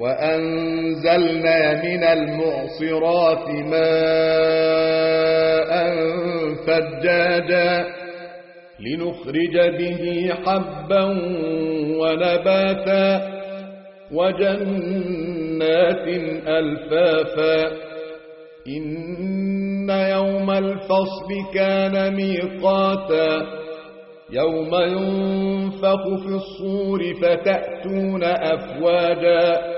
وأنزلنا من المعصرات ماء فجاجا لنخرج به حبا ونباتا وجنات ألفافا إن يوم الفصل كان ميقاتا يوم ينفخ في الصور فتأتون أفواجا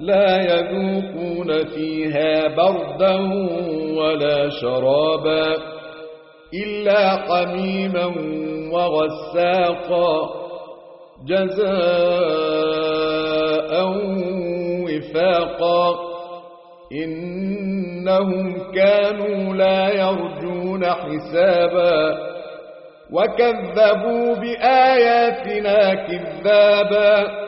لا يذوقون فيها بردا ولا شرابا إلا حميما وغساقا جزاء وفاقا إنهم كانوا لا يرجون حسابا وكذبوا بآياتنا كذابا